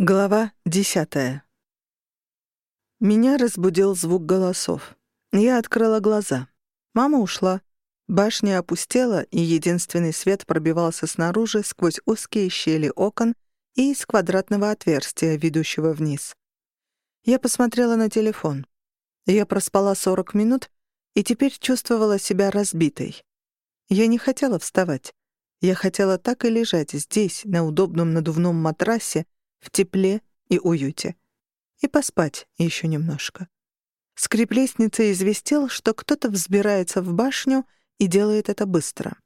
Глава десятая. Меня разбудил звук голосов. Я открыла глаза. Мама ушла. Башня опустела, и единственный свет пробивался снаружи сквозь узкие щели окон и из квадратного отверстия, ведущего вниз. Я посмотрела на телефон. Я проспала 40 минут и теперь чувствовала себя разбитой. Я не хотела вставать. Я хотела так и лежать здесь, на удобном надувном матрасе, в тепле и уюте. И поспать еще немножко. Скрип лестницы известил, что кто-то взбирается в башню и делает это быстро.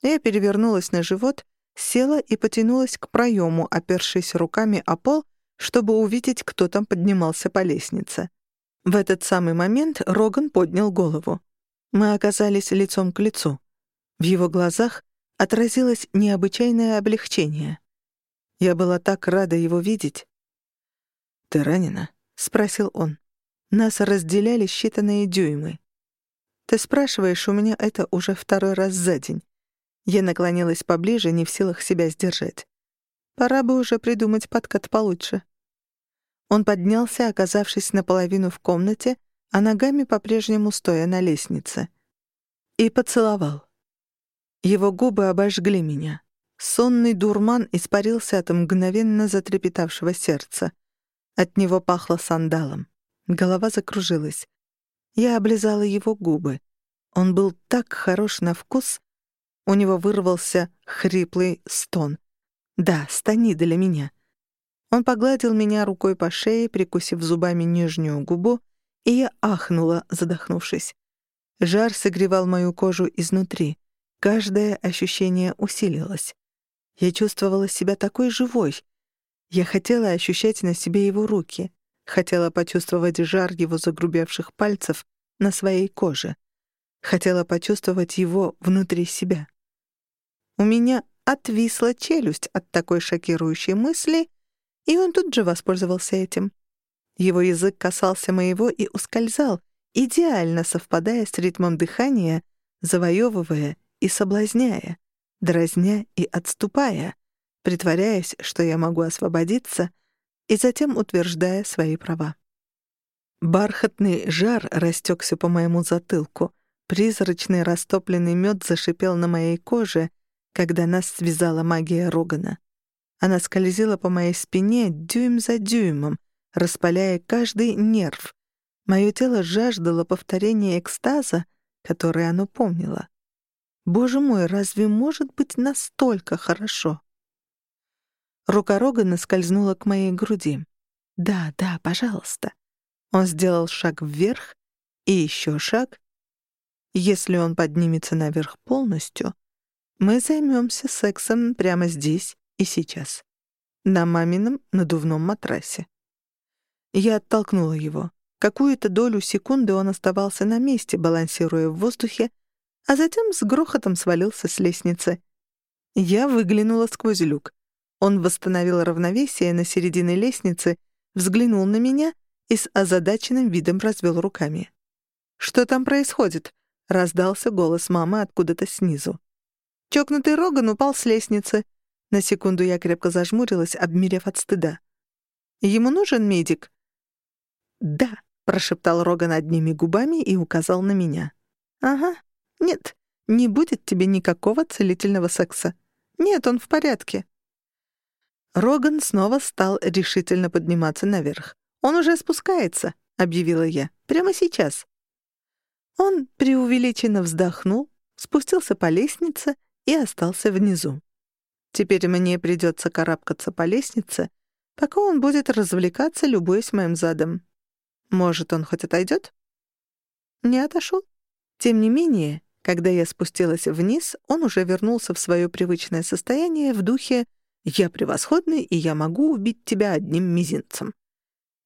Я перевернулась на живот, села и потянулась к проему, опершись руками о пол, чтобы увидеть, кто там поднимался по лестнице. В этот самый момент Роган поднял голову. Мы оказались лицом к лицу. В его глазах отразилось необычайное облегчение. Я была так рада его видеть. «Ты ранена?» — спросил он. Нас разделяли считанные дюймы. «Ты спрашиваешь у меня это уже второй раз за день». Я наклонилась поближе, не в силах себя сдержать. Пора бы уже придумать подкат получше. Он поднялся, оказавшись наполовину в комнате, а ногами по-прежнему стоя на лестнице. И поцеловал. Его губы обожгли меня. Сонный дурман испарился от мгновенно затрепетавшего сердца. От него пахло сандалом. Голова закружилась. Я облизала его губы. Он был так хорош на вкус. У него вырвался хриплый стон. «Да, стани для меня». Он погладил меня рукой по шее, прикусив зубами нижнюю губу, и я ахнула, задохнувшись. Жар согревал мою кожу изнутри. Каждое ощущение усилилось. Я чувствовала себя такой живой. Я хотела ощущать на себе его руки, хотела почувствовать жар его загрубевших пальцев на своей коже, хотела почувствовать его внутри себя. У меня отвисла челюсть от такой шокирующей мысли, и он тут же воспользовался этим. Его язык касался моего и ускользал, идеально совпадая с ритмом дыхания, завоевывая и соблазняя дразня и отступая, притворяясь, что я могу освободиться, и затем утверждая свои права. Бархатный жар растекся по моему затылку, призрачный растопленный мед зашипел на моей коже, когда нас связала магия Рогана. Она скользила по моей спине дюйм за дюймом, распаляя каждый нерв. Мое тело жаждало повторения экстаза, который оно помнило. Боже мой, разве может быть настолько хорошо? Рука Рогана скользнула к моей груди. «Да, да, пожалуйста». Он сделал шаг вверх и еще шаг. Если он поднимется наверх полностью, мы займемся сексом прямо здесь и сейчас. На мамином надувном матрасе. Я оттолкнула его. Какую-то долю секунды он оставался на месте, балансируя в воздухе, а затем с грохотом свалился с лестницы. Я выглянула сквозь люк. Он восстановил равновесие на середине лестницы, взглянул на меня и с озадаченным видом развел руками. «Что там происходит?» — раздался голос мамы откуда-то снизу. Чокнутый Роган упал с лестницы. На секунду я крепко зажмурилась, обмерев от стыда. «Ему нужен медик?» «Да», — прошептал Роган одними губами и указал на меня. «Ага, нет, не будет тебе никакого целительного секса. Нет, он в порядке. Роган снова стал решительно подниматься наверх. «Он уже спускается», — объявила я. «Прямо сейчас». Он преувеличенно вздохнул, спустился по лестнице и остался внизу. Теперь мне придется карабкаться по лестнице, пока он будет развлекаться, любуясь моим задом. Может, он хоть отойдет? Не отошел. Тем не менее, когда я спустилась вниз, он уже вернулся в свое привычное состояние в духе «Я превосходный, и я могу убить тебя одним мизинцем».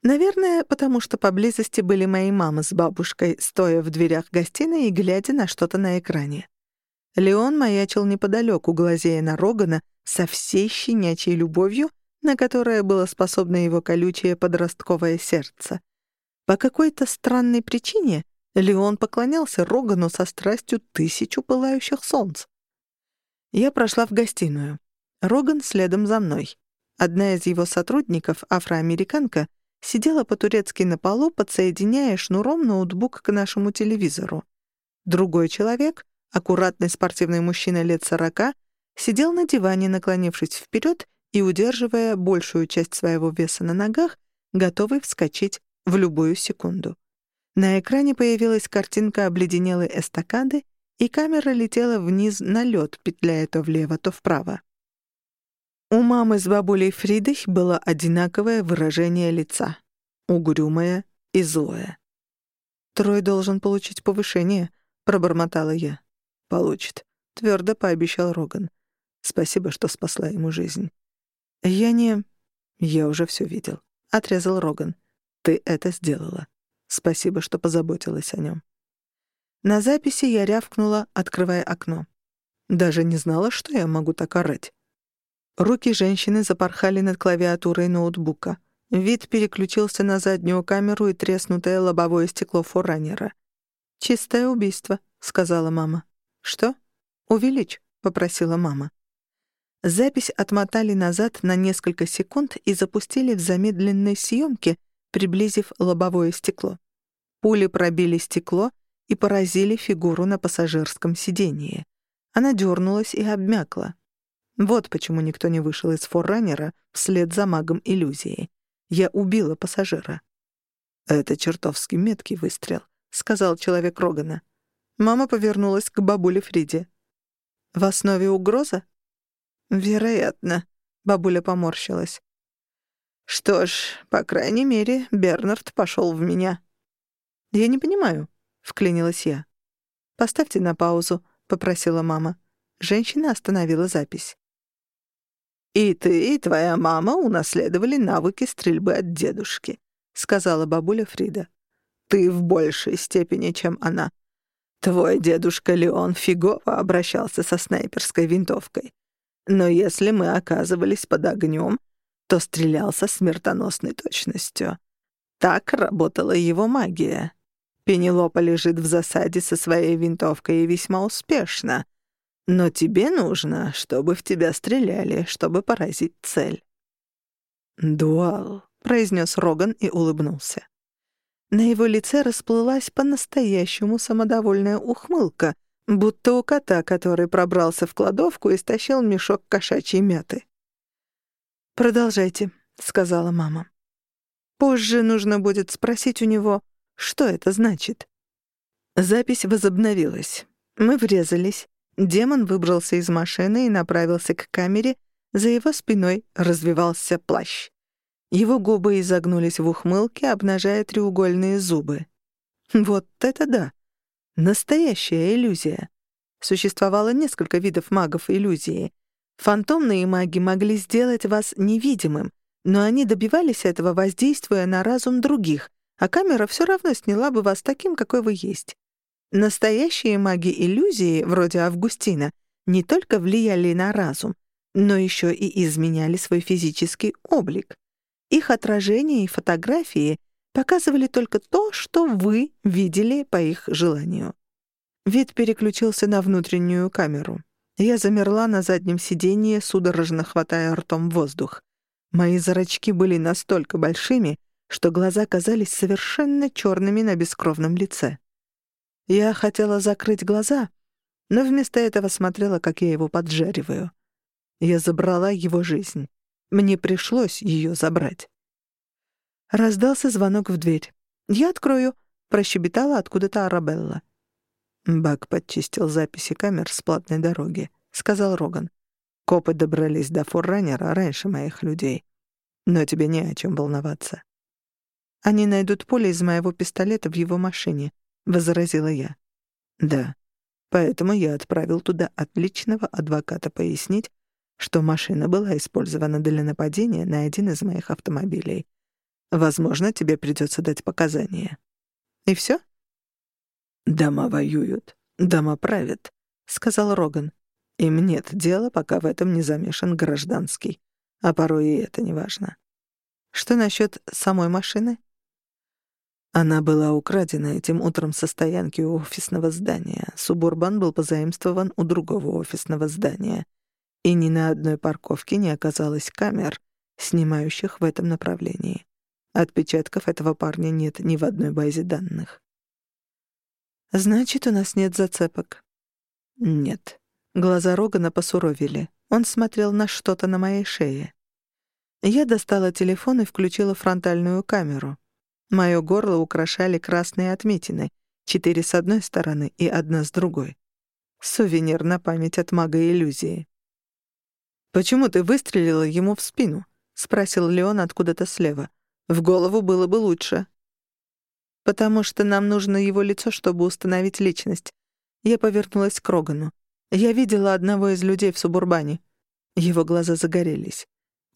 Наверное, потому что поблизости были мои мама с бабушкой, стоя в дверях гостиной и глядя на что-то на экране. Леон маячил неподалеку, глазея на Рогана со всей щенячьей любовью, на которое было способно его колючее подростковое сердце. По какой-то странной причине Леон поклонялся Рогану со страстью тысячу пылающих солнц. Я прошла в гостиную. Роган следом за мной. Одна из его сотрудников, афроамериканка, сидела по-турецки на полу, подсоединяя шнуром ноутбук к нашему телевизору. Другой человек, аккуратный спортивный мужчина лет сорока, сидел на диване, наклонившись вперед и удерживая большую часть своего веса на ногах, готовый вскочить в любую секунду. На экране появилась картинка обледенелой эстакады, и камера летела вниз на лед, петляя то влево, то вправо. У мамы с бабулей Фридой было одинаковое выражение лица — угрюмое и злое. «Трой должен получить повышение», — пробормотала я. «Получит», — твердо пообещал Роган. «Спасибо, что спасла ему жизнь». «Я не...» «Я уже все видел», — отрезал Роган. «Ты это сделала. Спасибо, что позаботилась о нем». На записи я рявкнула, открывая окно. Даже не знала, что я могу так орать. Руки женщины запорхали над клавиатурой ноутбука. Вид переключился на заднюю камеру и треснутое лобовое стекло форранера. «Чистое убийство», — сказала мама. «Что?» «Увеличь», — попросила мама. Запись отмотали назад на несколько секунд и запустили в замедленной съемке, приблизив лобовое стекло. Пули пробили стекло и поразили фигуру на пассажирском сидении. Она дернулась и обмякла. Вот почему никто не вышел из форранера вслед за магом иллюзии. Я убила пассажира. «Это чертовски меткий выстрел», — сказал человек Рогана. Мама повернулась к бабуле Фриде. «В основе угроза?» «Вероятно», — бабуля поморщилась. «Что ж, по крайней мере, Бернард пошел в меня». «Я не понимаю», — вклинилась я. «Поставьте на паузу», — попросила мама. Женщина остановила запись. «И ты, и твоя мама унаследовали навыки стрельбы от дедушки», — сказала бабуля Фрида. «Ты в большей степени, чем она. Твой дедушка Леон фигово обращался со снайперской винтовкой. Но если мы оказывались под огнем, то стрелял со смертоносной точностью. Так работала его магия. Пенелопа лежит в засаде со своей винтовкой и весьма успешно. Но тебе нужно, чтобы в тебя стреляли, чтобы поразить цель». «Дуал», — произнес Роган и улыбнулся. На его лице расплылась по-настоящему самодовольная ухмылка, будто у кота, который пробрался в кладовку и стащил мешок кошачьей мяты. «Продолжайте», — сказала мама. «Позже нужно будет спросить у него, что это значит». Запись возобновилась. Мы врезались. Демон выбрался из машины и направился к камере, за его спиной развивался плащ. Его губы изогнулись в ухмылке, обнажая треугольные зубы. Вот это да! Настоящая иллюзия. Существовало несколько видов магов иллюзии. Фантомные маги могли сделать вас невидимым, но они добивались этого, воздействуя на разум других, а камера все равно сняла бы вас таким, какой вы есть. Настоящие маги иллюзии, вроде Августина, не только влияли на разум, но еще и изменяли свой физический облик. Их отражения и фотографии показывали только то, что вы видели по их желанию. Вид переключился на внутреннюю камеру. Я замерла на заднем сиденье, судорожно хватая ртом воздух. Мои зрачки были настолько большими, что глаза казались совершенно черными на бескровном лице. Я хотела закрыть глаза, но вместо этого смотрела, как я его поджариваю. Я забрала его жизнь. Мне пришлось ее забрать. Раздался звонок в дверь. «Я открою», — прощебетала откуда-то Арабелла. Бак подчистил записи камер с платной дороги, — сказал Роган. Копы добрались до форранера раньше моих людей. Но тебе не о чем волноваться. Они найдут пули из моего пистолета в его машине. — возразила я. «Да, поэтому я отправил туда отличного адвоката пояснить, что машина была использована для нападения на один из моих автомобилей. Возможно, тебе придется дать показания». «И все? «Дома воюют, дома правят», — сказал Роган. «Им нет дела, пока в этом не замешан гражданский. А порой и это не важно». «Что насчет самой машины?» Она была украдена этим утром со стоянки у офисного здания. Субурбан был позаимствован у другого офисного здания. И ни на одной парковке не оказалось камер, снимающих в этом направлении. Отпечатков этого парня нет ни в одной базе данных. «Значит, у нас нет зацепок?» «Нет». Глаза Рогана посуровили. Он смотрел на что-то на моей шее. Я достала телефон и включила фронтальную камеру. Моё горло украшали красные отметины, четыре с одной стороны и одна с другой. Сувенир на память от мага иллюзии. «Почему ты выстрелила ему в спину?» — спросил Леон откуда-то слева. «В голову было бы лучше». «Потому что нам нужно его лицо, чтобы установить личность». Я повернулась к Рогану. Я видела одного из людей в субурбане. Его глаза загорелись.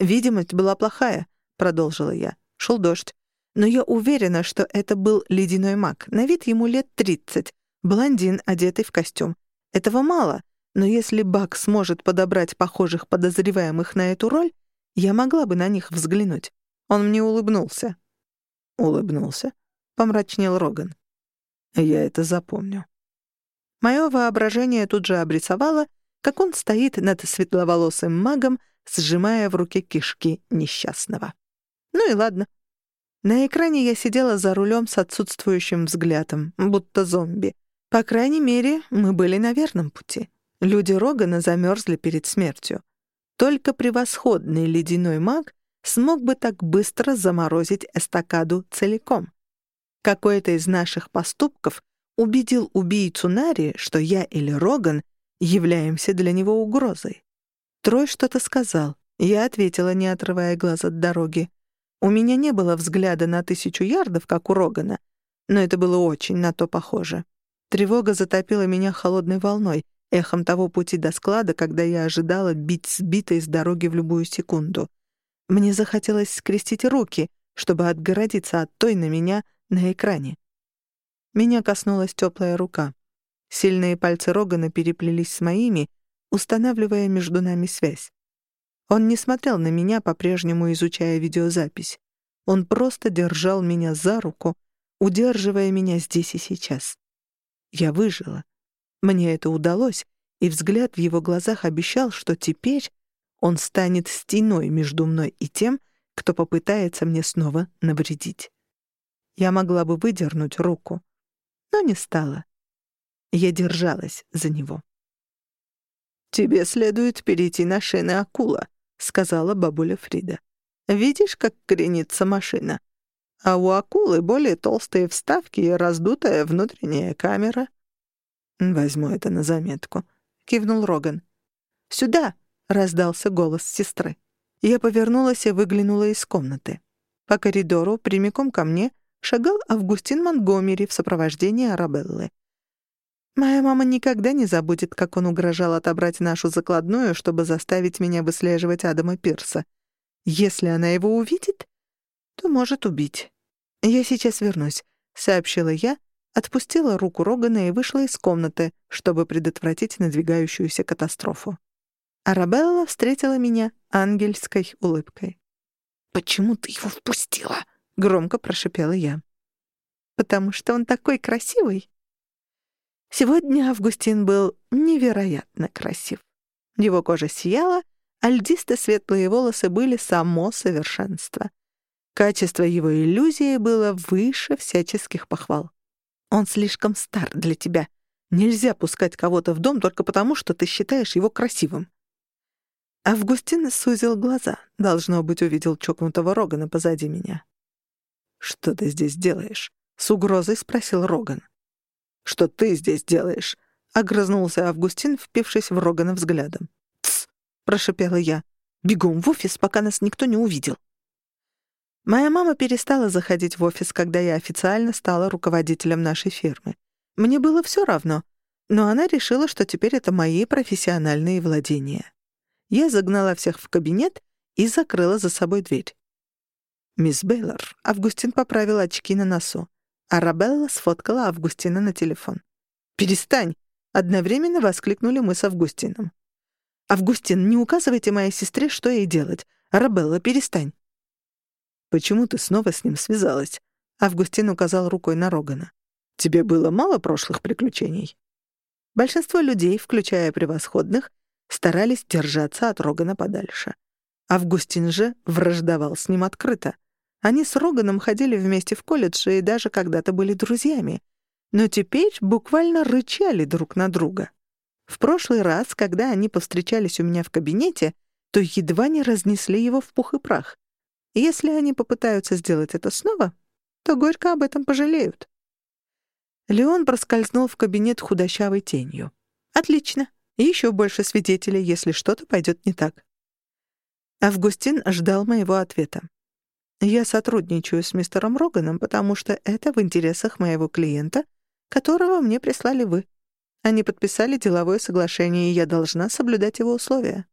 «Видимость была плохая», — продолжила я. Шел дождь. Но я уверена, что это был ледяной маг. На вид ему лет тридцать. Блондин, одетый в костюм. Этого мало, но если Бак сможет подобрать похожих подозреваемых на эту роль, я могла бы на них взглянуть. Он мне улыбнулся. «Улыбнулся?» — помрачнел Роган. «Я это запомню». Мое воображение тут же обрисовало, как он стоит над светловолосым магом, сжимая в руке кишки несчастного. Ну и ладно. На экране я сидела за рулем с отсутствующим взглядом, будто зомби. По крайней мере, мы были на верном пути. Люди Рогана замерзли перед смертью. Только превосходный ледяной маг смог бы так быстро заморозить эстакаду целиком. Какой-то из наших поступков убедил убийцу Нари, что я или Роган являемся для него угрозой. Трой что-то сказал. Я ответила, не отрывая глаз от дороги. У меня не было взгляда на тысячу ярдов, как у Рогана, но это было очень на то похоже. Тревога затопила меня холодной волной, эхом того пути до склада, когда я ожидала бить сбитой с дороги в любую секунду. Мне захотелось скрестить руки, чтобы отгородиться от той на меня на экране. Меня коснулась теплая рука. Сильные пальцы Рогана переплелись с моими, устанавливая между нами связь. Он не смотрел на меня, по-прежнему изучая видеозапись. Он просто держал меня за руку, удерживая меня здесь и сейчас. Я выжила. Мне это удалось, и взгляд в его глазах обещал, что теперь он станет стеной между мной и тем, кто попытается мне снова навредить. Я могла бы выдернуть руку, но не стала. Я держалась за него. «Тебе следует перейти на шины акула», — сказала бабуля Фрида. «Видишь, как кренится машина? А у акулы более толстые вставки и раздутая внутренняя камера». «Возьму это на заметку», — кивнул Роган. «Сюда!» — раздался голос сестры. Я повернулась и выглянула из комнаты. По коридору, прямиком ко мне, шагал Августин Монгомери в сопровождении Арабеллы. Моя мама никогда не забудет, как он угрожал отобрать нашу закладную, чтобы заставить меня выслеживать Адама Пирса. Если она его увидит, то может убить. «Я сейчас вернусь», — сообщила я, отпустила руку Рогана и вышла из комнаты, чтобы предотвратить надвигающуюся катастрофу. Арабелла встретила меня ангельской улыбкой. «Почему ты его впустила?» — громко прошипела я. «Потому что он такой красивый», Сегодня Августин был невероятно красив. Его кожа сияла, а льдисто-светлые волосы были само совершенство. Качество его иллюзии было выше всяческих похвал. Он слишком стар для тебя. Нельзя пускать кого-то в дом только потому, что ты считаешь его красивым. Августин сузил глаза. Должно быть, увидел чокнутого Рогана позади меня. «Что ты здесь делаешь?» — с угрозой спросил Роган. «Что ты здесь делаешь?» — огрызнулся Августин, впившись в Рогана взглядом. «Тсс!» — прошипела я. «Бегом в офис, пока нас никто не увидел». Моя мама перестала заходить в офис, когда я официально стала руководителем нашей фирмы. Мне было все равно, но она решила, что теперь это мои профессиональные владения. Я загнала всех в кабинет и закрыла за собой дверь. «Мисс Бейлор», — Августин поправил очки на носу. Арабелла сфоткала Августина на телефон. «Перестань!» — одновременно воскликнули мы с Августином. «Августин, не указывайте моей сестре, что ей делать. Арабелла, перестань!» «Почему ты снова с ним связалась?» Августин указал рукой на Рогана. «Тебе было мало прошлых приключений?» Большинство людей, включая превосходных, старались держаться от Рогана подальше. Августин же враждовал с ним открыто. Они с Роганом ходили вместе в колледж и даже когда-то были друзьями. Но теперь буквально рычали друг на друга. В прошлый раз, когда они повстречались у меня в кабинете, то едва не разнесли его в пух и прах. Если они попытаются сделать это снова, то горько об этом пожалеют. Леон проскользнул в кабинет худощавой тенью. «Отлично. Еще больше свидетелей, если что-то пойдет не так». Августин ждал моего ответа. «Я сотрудничаю с мистером Роганом, потому что это в интересах моего клиента, которого мне прислали вы. Они подписали деловое соглашение, и я должна соблюдать его условия».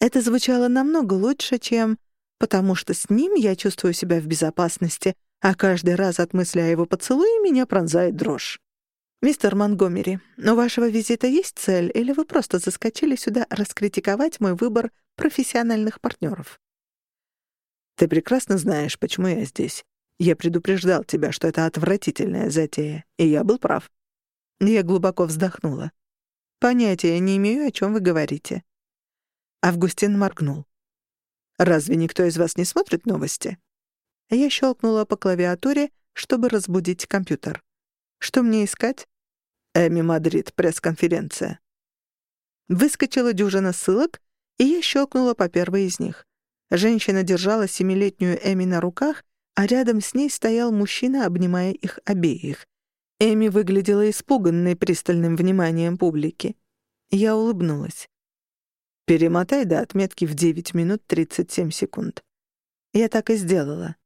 Это звучало намного лучше, чем «потому что с ним я чувствую себя в безопасности, а каждый раз от мысли о его поцелуе меня пронзает дрожь». «Мистер Монгомери, у вашего визита есть цель, или вы просто заскочили сюда раскритиковать мой выбор профессиональных партнеров?» «Ты прекрасно знаешь, почему я здесь. Я предупреждал тебя, что это отвратительная затея, и я был прав». Я глубоко вздохнула. «Понятия не имею, о чем вы говорите». Августин моргнул. «Разве никто из вас не смотрит новости?» Я щелкнула по клавиатуре, чтобы разбудить компьютер. «Что мне искать?» «Эми Мадрид, пресс-конференция». Выскочила дюжина ссылок, и я щелкнула по первой из них. Женщина держала семилетнюю Эми на руках, а рядом с ней стоял мужчина, обнимая их обеих. Эми выглядела испуганной пристальным вниманием публики. Я улыбнулась. Перемотай до отметки в 9 минут 37 секунд. Я так и сделала.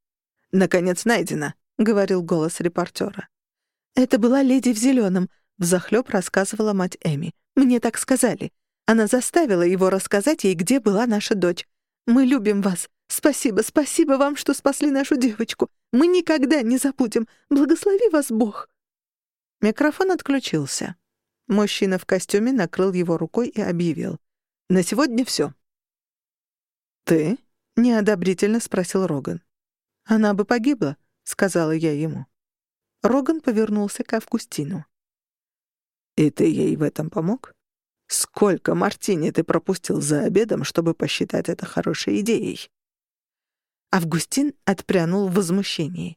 «Наконец найдено», — говорил голос репортера. «Это была леди в зеленом», — взахлёб рассказывала мать Эми. «Мне так сказали. Она заставила его рассказать ей, где была наша дочь. Мы любим вас. Спасибо, спасибо вам, что спасли нашу девочку. Мы никогда не забудем. Благослови вас Бог». Микрофон отключился. Мужчина в костюме накрыл его рукой и объявил. На сегодня все. «Ты?» — неодобрительно спросил Роган. «Она бы погибла», — сказала я ему. Роган повернулся к Августину. «И ты ей в этом помог? Сколько мартини ты пропустил за обедом, чтобы посчитать это хорошей идеей?» Августин отпрянул в возмущении.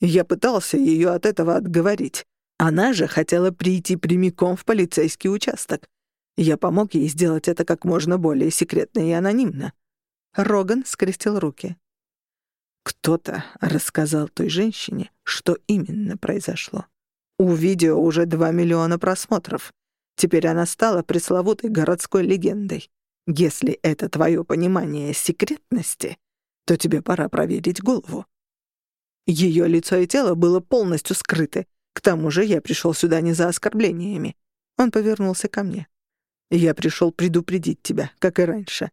«Я пытался ее от этого отговорить. Она же хотела прийти прямиком в полицейский участок. Я помог ей сделать это как можно более секретно и анонимно. Роган скрестил руки. Кто-то рассказал той женщине, что именно произошло. У видео уже два миллиона просмотров. Теперь она стала пресловутой городской легендой. Если это твое понимание секретности, то тебе пора проверить голову. Ее лицо и тело было полностью скрыты. К тому же я пришел сюда не за оскорблениями. Он повернулся ко мне. Я пришел предупредить тебя, как и раньше.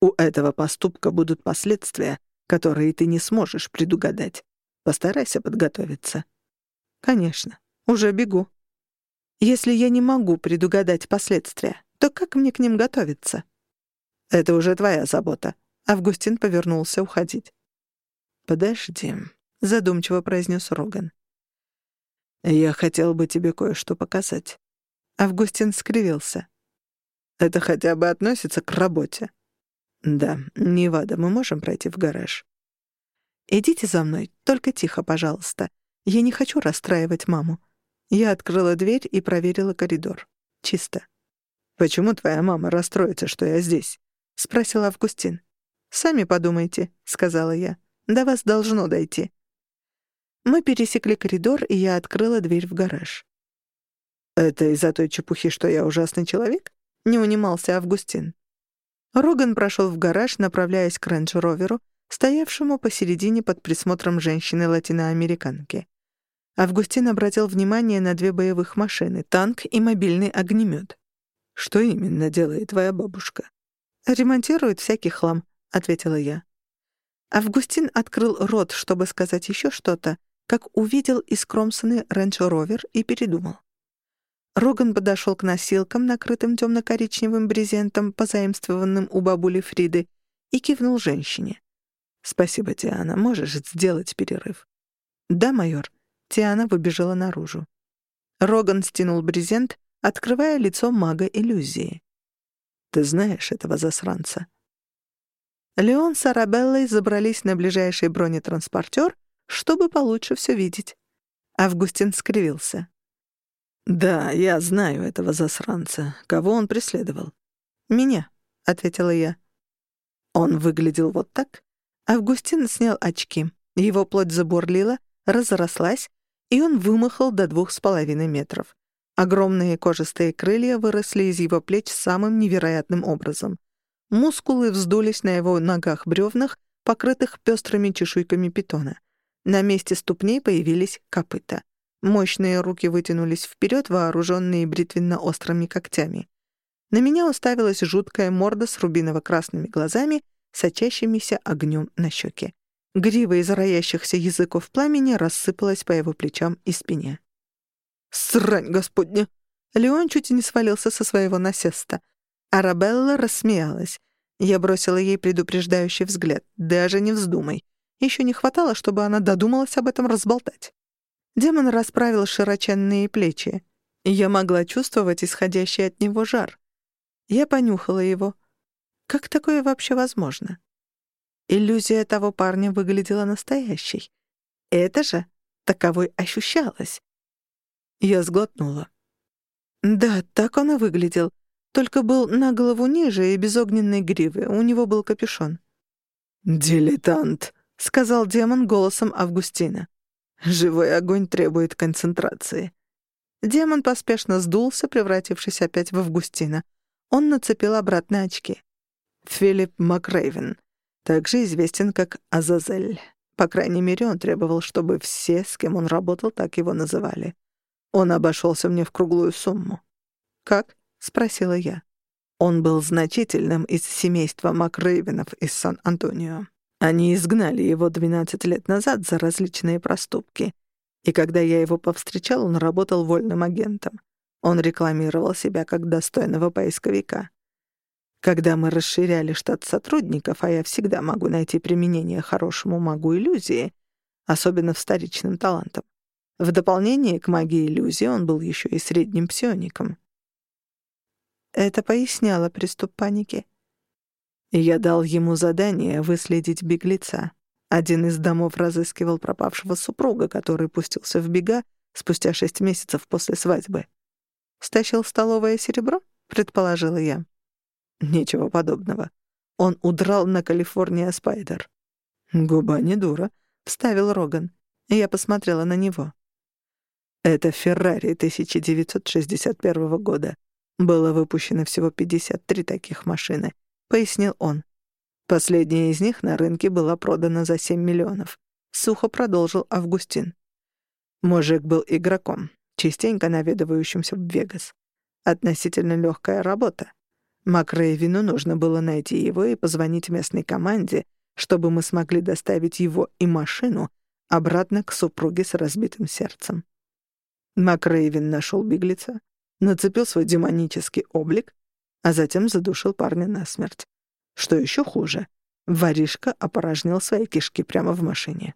У этого поступка будут последствия, которые ты не сможешь предугадать. Постарайся подготовиться. Конечно, уже бегу. Если я не могу предугадать последствия, то как мне к ним готовиться? Это уже твоя забота. Августин повернулся уходить. Подожди, задумчиво произнес Роган. Я хотел бы тебе кое-что показать. Августин скривился. Это хотя бы относится к работе. Да, Невада, мы можем пройти в гараж. Идите за мной, только тихо, пожалуйста. Я не хочу расстраивать маму. Я открыла дверь и проверила коридор. Чисто. «Почему твоя мама расстроится, что я здесь?» — спросил Августин. «Сами подумайте», — сказала я. «До вас должно дойти». Мы пересекли коридор, и я открыла дверь в гараж. «Это из-за той чепухи, что я ужасный человек?» — не унимался Августин. Роган прошел в гараж, направляясь к рейндж-роверу, стоявшему посередине под присмотром женщины-латиноамериканки. Августин обратил внимание на две боевых машины — танк и мобильный огнемет. «Что именно делает твоя бабушка?» «Ремонтирует всякий хлам», — ответила я. Августин открыл рот, чтобы сказать еще что-то, как увидел искромсанный рейндж-ровер и передумал. Роган подошел к носилкам, накрытым темно-коричневым брезентом, позаимствованным у бабули Фриды, и кивнул женщине. «Спасибо, Тиана. Можешь сделать перерыв?» «Да, майор». Тиана выбежала наружу. Роган стянул брезент, открывая лицо мага иллюзии. «Ты знаешь этого засранца?» Леон с Арабеллой забрались на ближайший бронетранспортер, чтобы получше все видеть. Августин скривился. «Да, я знаю этого засранца. Кого он преследовал?» «Меня», — ответила я. Он выглядел вот так. Августин снял очки. Его плоть забурлила, разрослась, и он вымахал до двух с половиной метров. Огромные кожистые крылья выросли из его плеч самым невероятным образом. Мускулы вздулись на его ногах-бревнах, покрытых пестрыми чешуйками питона. На месте ступней появились копыта. Мощные руки вытянулись вперед, вооруженные бритвенно-острыми когтями. На меня уставилась жуткая морда с рубиново-красными глазами, сочащимися огнем на щеке. Грива из роящихся языков пламени рассыпалась по его плечам и спине. «Срань, господня!» Леон чуть не свалился со своего насеста. Арабелла рассмеялась. Я бросила ей предупреждающий взгляд. «Даже не вздумай. Еще не хватало, чтобы она додумалась об этом разболтать». Демон расправил широченные плечи. Я могла чувствовать исходящий от него жар. Я понюхала его. Как такое вообще возможно? Иллюзия того парня выглядела настоящей. Это же таковой ощущалось. Я сглотнула. Да, так он и выглядел. Только был на голову ниже и без огненной гривы. У него был капюшон. «Дилетант», — сказал демон голосом Августина. «Живой огонь требует концентрации». Демон поспешно сдулся, превратившись опять в Августина. Он нацепил обратно очки. Филипп Макрейвен, также известен как Азазель. По крайней мере, он требовал, чтобы все, с кем он работал, так его называли. Он обошелся мне в круглую сумму. «Как?» — спросила я. Он был значительным из семейства Макрейвенов из Сан-Антонио. Они изгнали его 12 лет назад за различные проступки. И когда я его повстречал, он работал вольным агентом. Он рекламировал себя как достойного поисковика. Когда мы расширяли штат сотрудников, а я всегда могу найти применение хорошему магу иллюзии, особенно в вторичным талантам, в дополнение к магии иллюзии он был еще и средним псиоником. Это поясняло приступ паники. Я дал ему задание выследить беглеца. Один из домов разыскивал пропавшего супруга, который пустился в бега спустя шесть месяцев после свадьбы. «Стащил столовое серебро?» — предположила я. Ничего подобного. Он удрал на Калифорния Спайдер. «Губа не дура», — вставил Роган. Я посмотрела на него. Это Феррари 1961 года. Было выпущено всего 53 таких машины, пояснил он. Последняя из них на рынке была продана за 7 миллионов. Сухо продолжил Августин. Мужик был игроком, частенько наведывающимся в Вегас. Относительно легкая работа. Макрейвину нужно было найти его и позвонить местной команде, чтобы мы смогли доставить его и машину обратно к супруге с разбитым сердцем. Макрейвен нашел беглеца, нацепил свой демонический облик, а затем задушил парня насмерть. Что еще хуже, воришка опорожнил свои кишки прямо в машине.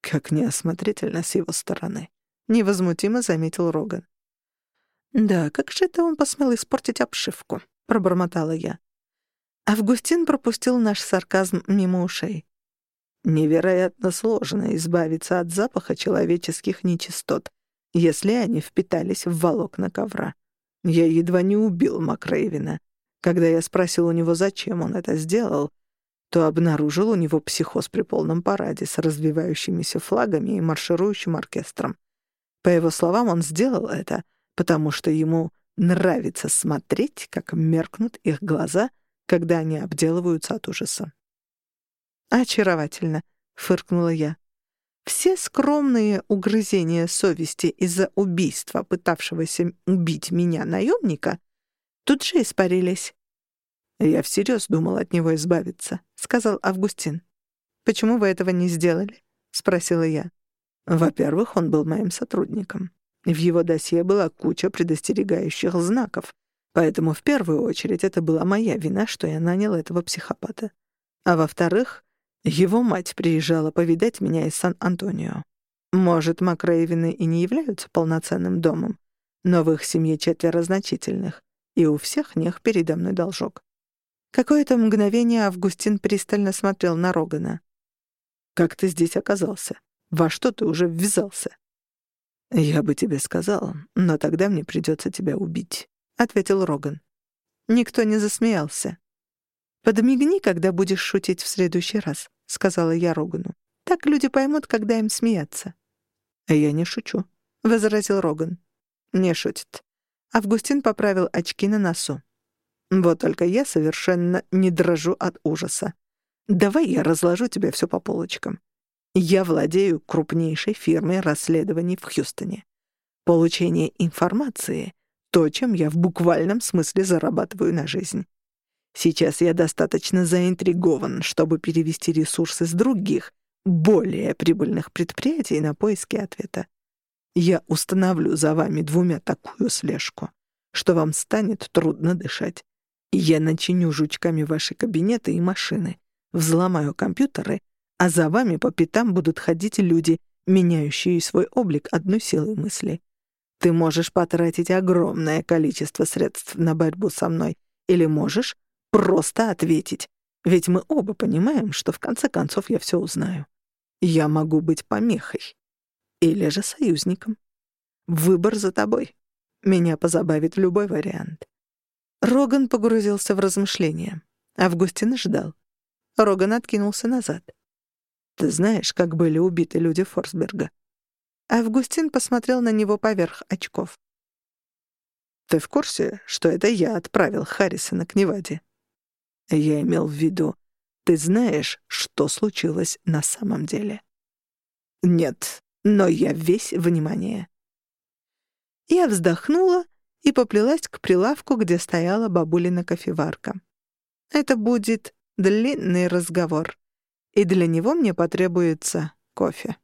Как неосмотрительно с его стороны. Невозмутимо заметил Роган. «Да, как же это он посмел испортить обшивку?» — пробормотала я. Августин пропустил наш сарказм мимо ушей. Невероятно сложно избавиться от запаха человеческих нечистот, если они впитались в волокна ковра. Я едва не убил Макрейвина. Когда я спросил у него, зачем он это сделал, то обнаружил у него психоз при полном параде с развивающимися флагами и марширующим оркестром. По его словам, он сделал это, потому что ему нравится смотреть, как меркнут их глаза, когда они обделываются от ужаса. «Очаровательно», — фыркнула я. Все скромные угрызения совести из-за убийства пытавшегося убить меня наемника тут же испарились. «Я всерьез думал от него избавиться», — сказал Августин. «Почему вы этого не сделали?» — спросила я. «Во-первых, он был моим сотрудником. В его досье была куча предостерегающих знаков, поэтому в первую очередь это была моя вина, что я нанял этого психопата. А во-вторых, его мать приезжала повидать меня из Сан-Антонио. Может, Макрейвины и не являются полноценным домом, но в их семье четверо значительных, и у всех них передо мной должок. Какое-то мгновение Августин пристально смотрел на Рогана. «Как ты здесь оказался? Во что ты уже ввязался?» «Я бы тебе сказал, но тогда мне придется тебя убить», — ответил Роган. Никто не засмеялся. «Подмигни, когда будешь шутить в следующий раз», — сказала я Рогану. «Так люди поймут, когда им смеяться». «Я не шучу», — возразил Роган. «Не шутит». Августин поправил очки на носу. «Вот только я совершенно не дрожу от ужаса. Давай я разложу тебе все по полочкам. Я владею крупнейшей фирмой расследований в Хьюстоне. Получение информации — то, чем я в буквальном смысле зарабатываю на жизнь. Сейчас я достаточно заинтригован, чтобы перевести ресурсы с других, более прибыльных предприятий на поиски ответа. Я установлю за вами двумя такую слежку, что вам станет трудно дышать. Я начиню жучками ваши кабинеты и машины, взломаю компьютеры, а за вами по пятам будут ходить люди, меняющие свой облик одной силой мысли. Ты можешь потратить огромное количество средств на борьбу со мной, или можешь просто ответить, ведь мы оба понимаем, что в конце концов я все узнаю. Я могу быть помехой или же союзником. Выбор за тобой. Меня позабавит любой вариант. Роган погрузился в размышления. Августин ждал. Роган откинулся назад. «Ты знаешь, как были убиты люди Форсберга?» Августин посмотрел на него поверх очков. «Ты в курсе, что это я отправил Харрисона к Неваде?» «Я имел в виду, ты знаешь, что случилось на самом деле?» «Нет, но я весь внимание». Я вздохнула и поплелась к прилавку, где стояла бабулина кофеварка. Это будет длинный разговор, и для него мне потребуется кофе.